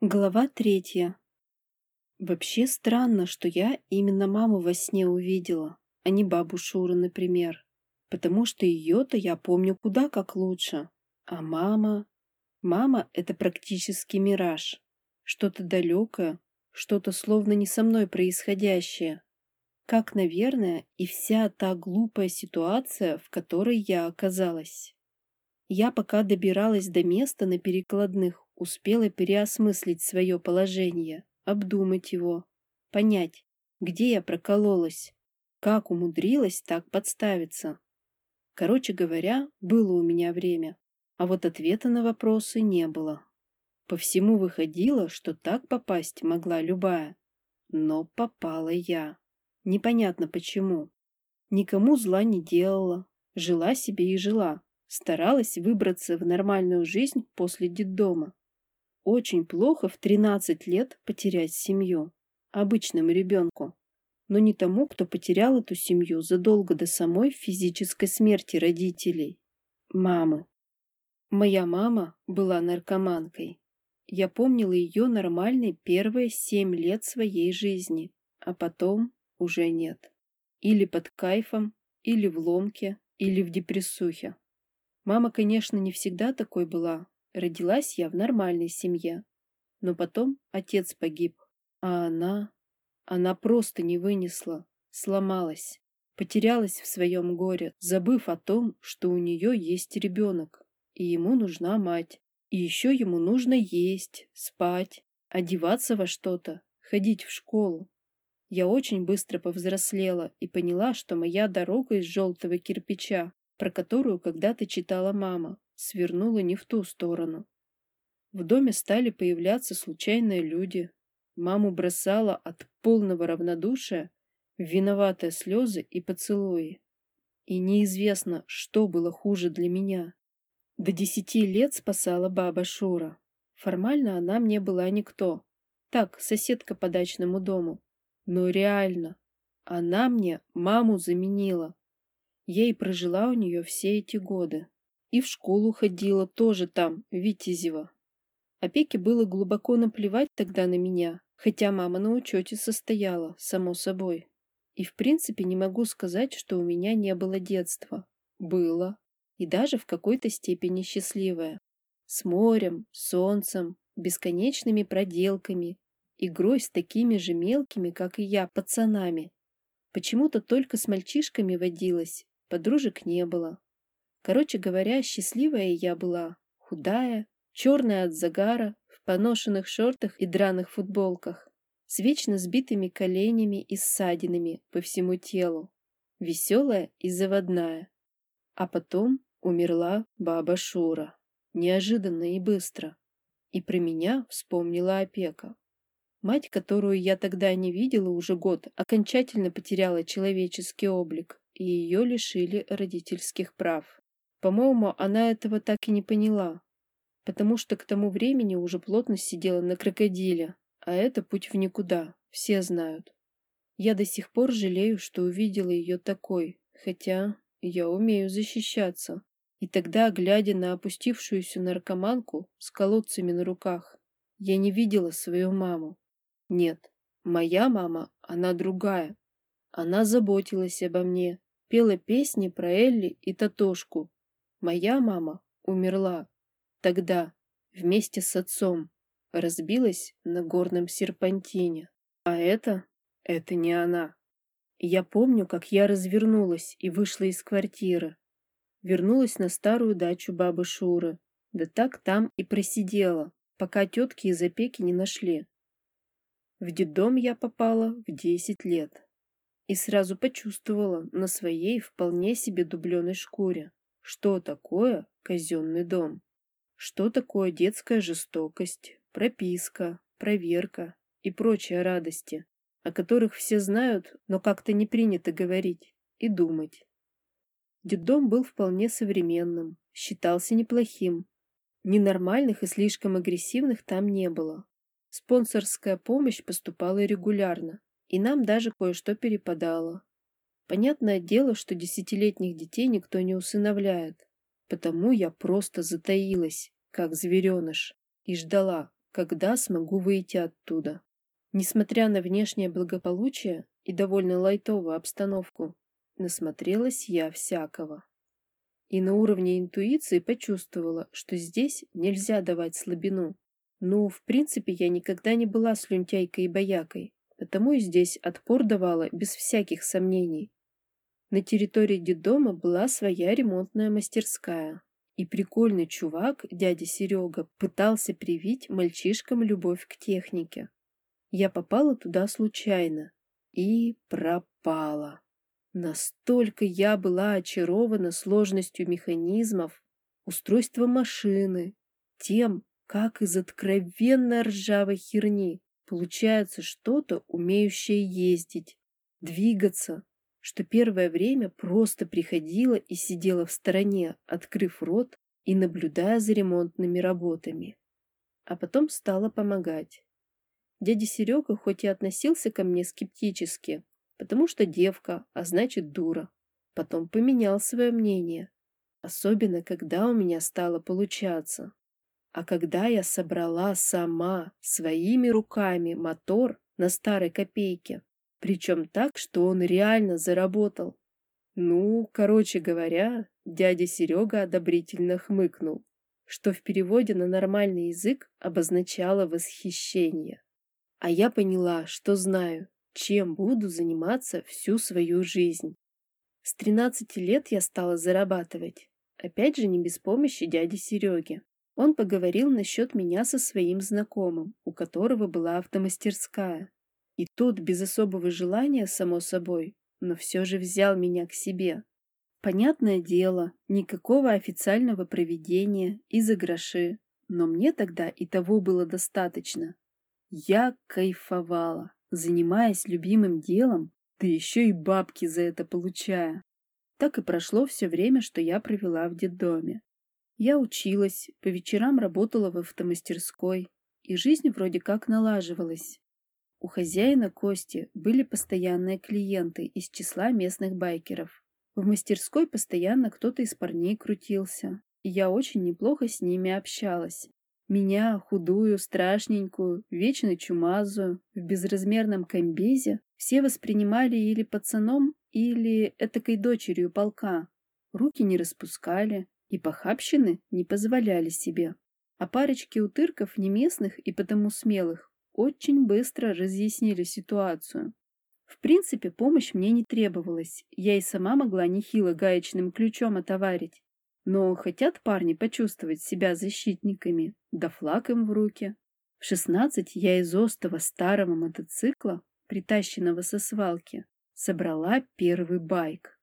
Глава третья. Вообще странно, что я именно маму во сне увидела, а не бабу Шуру, например. Потому что ее-то я помню куда как лучше. А мама... Мама — это практически мираж. Что-то далекое, что-то словно не со мной происходящее. Как, наверное, и вся та глупая ситуация, в которой я оказалась. Я пока добиралась до места на перекладных, успела переосмыслить свое положение, обдумать его, понять, где я прокололась, как умудрилась так подставиться. Короче говоря, было у меня время, а вот ответа на вопросы не было. По всему выходило, что так попасть могла любая. Но попала я. Непонятно почему. Никому зла не делала, жила себе и жила, старалась выбраться в нормальную жизнь после детдома. Очень плохо в 13 лет потерять семью. Обычному ребенку. Но не тому, кто потерял эту семью задолго до самой физической смерти родителей. Мамы. Моя мама была наркоманкой. Я помнила ее нормальной первые семь лет своей жизни, а потом уже нет. Или под кайфом, или в ломке, или в депрессухе. Мама, конечно, не всегда такой была, Родилась я в нормальной семье. Но потом отец погиб, а она... Она просто не вынесла, сломалась, потерялась в своем горе, забыв о том, что у нее есть ребенок, и ему нужна мать. И еще ему нужно есть, спать, одеваться во что-то, ходить в школу. Я очень быстро повзрослела и поняла, что моя дорога из желтого кирпича, про которую когда-то читала мама, свернула не в ту сторону. В доме стали появляться случайные люди. Маму бросала от полного равнодушия виноватые слезы и поцелуи. И неизвестно, что было хуже для меня. До десяти лет спасала баба Шура. Формально она мне была никто. Так, соседка по дачному дому. Но реально, она мне маму заменила. Я и прожила у нее все эти годы. И в школу ходила тоже там, в Витязево. Опеке было глубоко наплевать тогда на меня, хотя мама на учете состояла, само собой. И в принципе не могу сказать, что у меня не было детства. Было. И даже в какой-то степени счастливое. С морем, солнцем, бесконечными проделками, игрой с такими же мелкими, как и я, пацанами. Почему-то только с мальчишками водилась, подружек не было. Короче говоря, счастливая я была, худая, черная от загара, в поношенных шортах и драных футболках, с вечно сбитыми коленями и ссадинами по всему телу, веселая и заводная. А потом умерла баба Шура, неожиданно и быстро. И про меня вспомнила опека. Мать, которую я тогда не видела уже год, окончательно потеряла человеческий облик, и ее лишили родительских прав. По-моему, она этого так и не поняла, потому что к тому времени уже плотно сидела на крокодиле, а это путь в никуда, все знают. Я до сих пор жалею, что увидела ее такой, хотя я умею защищаться. И тогда, глядя на опустившуюся наркоманку с колодцами на руках, я не видела свою маму. Нет, моя мама, она другая. Она заботилась обо мне, пела песни про Элли и Татошку, Моя мама умерла тогда вместе с отцом, разбилась на горном серпантине. А это, это не она. Я помню, как я развернулась и вышла из квартиры. Вернулась на старую дачу бабы Шуры. Да так там и просидела, пока тетки из опеки не нашли. В детдом я попала в десять лет. И сразу почувствовала на своей вполне себе дубленой шкуре, что такое казенный дом? Что такое детская жестокость, прописка, проверка и прочие радости, о которых все знают, но как-то не принято говорить и думать. Детдом был вполне современным, считался неплохим. Ненормальных и слишком агрессивных там не было. Спонсорская помощь поступала регулярно, и нам даже кое-что перепадало. Понятное дело, что десятилетних детей никто не усыновляет. Потому я просто затаилась, как звереныш, и ждала, когда смогу выйти оттуда. Несмотря на внешнее благополучие и довольно лайтовую обстановку, насмотрелась я всякого. И на уровне интуиции почувствовала, что здесь нельзя давать слабину. Ну, в принципе, я никогда не была слюнтяйкой и боякой, потому и здесь отпор давала без всяких сомнений. На территории детдома была своя ремонтная мастерская, и прикольный чувак, дядя Серега, пытался привить мальчишкам любовь к технике. Я попала туда случайно и пропала. Настолько я была очарована сложностью механизмов, устройством машины, тем, как из откровенно ржавой херни получается что-то, умеющее ездить, двигаться, что первое время просто приходила и сидела в стороне, открыв рот и наблюдая за ремонтными работами. А потом стала помогать. Дядя Серега хоть и относился ко мне скептически, потому что девка, а значит дура, потом поменял свое мнение, особенно когда у меня стало получаться. А когда я собрала сама, своими руками, мотор на старой копейке, причем так, что он реально заработал. Ну, короче говоря, дядя Серега одобрительно хмыкнул, что в переводе на нормальный язык обозначало восхищение. А я поняла, что знаю, чем буду заниматься всю свою жизнь. С 13 лет я стала зарабатывать, опять же не без помощи дяди Сереги. Он поговорил насчет меня со своим знакомым, у которого была автомастерская. И тот, без особого желания, само собой, но все же взял меня к себе. Понятное дело, никакого официального проведения и за гроши, но мне тогда и того было достаточно. Я кайфовала, занимаясь любимым делом, да еще и бабки за это получая. Так и прошло все время, что я провела в детдоме. Я училась, по вечерам работала в автомастерской, и жизнь вроде как налаживалась. У хозяина Кости были постоянные клиенты из числа местных байкеров. В мастерской постоянно кто-то из парней крутился, и я очень неплохо с ними общалась. Меня, худую, страшненькую, вечно чумазую, в безразмерном комбезе, все воспринимали или пацаном, или этакой дочерью полка. Руки не распускали, и похабщины не позволяли себе. А парочки утырков не местных и потому смелых очень быстро разъяснили ситуацию. В принципе, помощь мне не требовалась, я и сама могла нехило гаечным ключом отоварить. Но хотят парни почувствовать себя защитниками, да флаг им в руки. В шестнадцать я из остова старого мотоцикла, притащенного со свалки, собрала первый байк.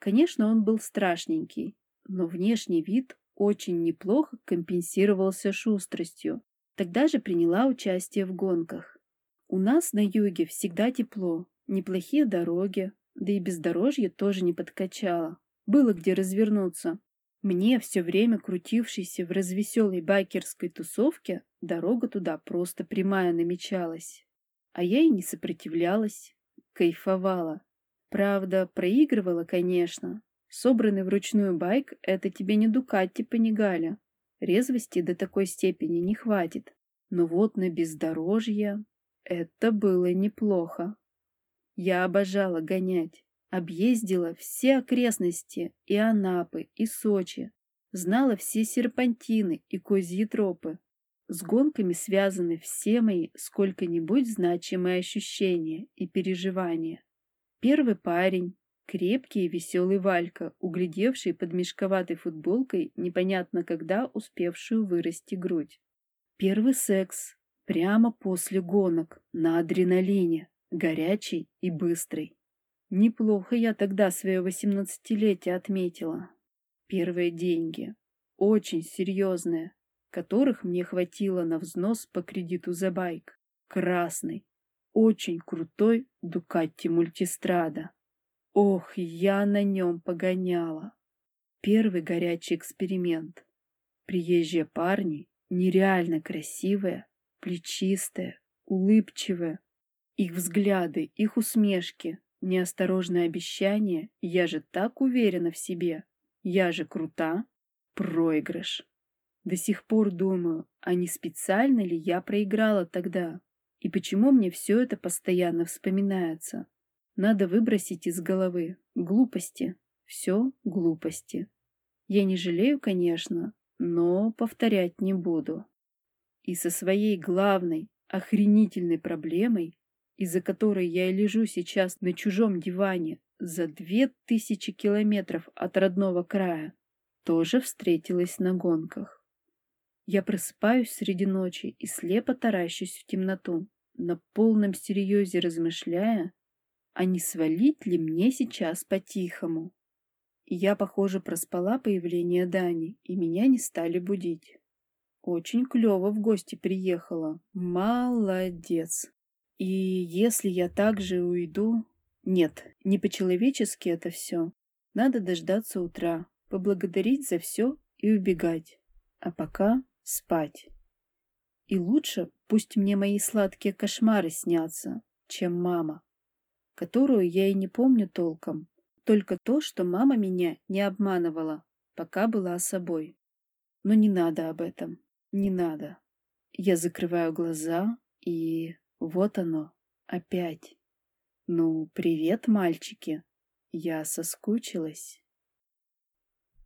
Конечно, он был страшненький, но внешний вид очень неплохо компенсировался шустростью. Тогда же приняла участие в гонках. У нас на юге всегда тепло, неплохие дороги, да и бездорожье тоже не подкачало. Было где развернуться. Мне, все время крутившейся в развеселой байкерской тусовке, дорога туда просто прямая намечалась. А я и не сопротивлялась, кайфовала. Правда, проигрывала, конечно, Собранный вручную байк — это тебе не Дукатти Панигали. Резвости до такой степени не хватит. Но вот на бездорожье это было неплохо. Я обожала гонять. Объездила все окрестности и Анапы, и Сочи. Знала все серпантины и козьи тропы. С гонками связаны все мои сколько-нибудь значимые ощущения и переживания. Первый парень, Крепкий и веселый Валька, углядевший под мешковатой футболкой непонятно когда успевшую вырасти грудь. Первый секс прямо после гонок, на адреналине, горячий и быстрый. Неплохо я тогда свое восемнадцатилетие отметила. Первые деньги, очень серьезные, которых мне хватило на взнос по кредиту за байк. Красный, очень крутой Дукатти Мультистрада. Ох, я на нем погоняла. Первый горячий эксперимент. Приезжие парни, нереально красивые, плечистые, улыбчивые. Их взгляды, их усмешки, неосторожное обещание «я же так уверена в себе», «я же крута», проигрыш. До сих пор думаю, а не специально ли я проиграла тогда? И почему мне все это постоянно вспоминается? Надо выбросить из головы. Глупости. Все глупости. Я не жалею, конечно, но повторять не буду. И со своей главной, охренительной проблемой, из-за которой я и лежу сейчас на чужом диване за две тысячи километров от родного края, тоже встретилась на гонках. Я просыпаюсь среди ночи и слепо таращусь в темноту, на полном серьезе размышляя, а не свалить ли мне сейчас по-тихому. Я, похоже, проспала появление Дани, и меня не стали будить. Очень клево в гости приехала. Молодец. И если я также уйду... Нет, не по-человечески это все. Надо дождаться утра, поблагодарить за все и убегать. А пока спать. И лучше пусть мне мои сладкие кошмары снятся, чем мама, которую я и не помню толком, только то, что мама меня не обманывала, пока была собой. Но не надо об этом, не надо. Я закрываю глаза, и вот оно, опять. Ну, привет, мальчики. Я соскучилась.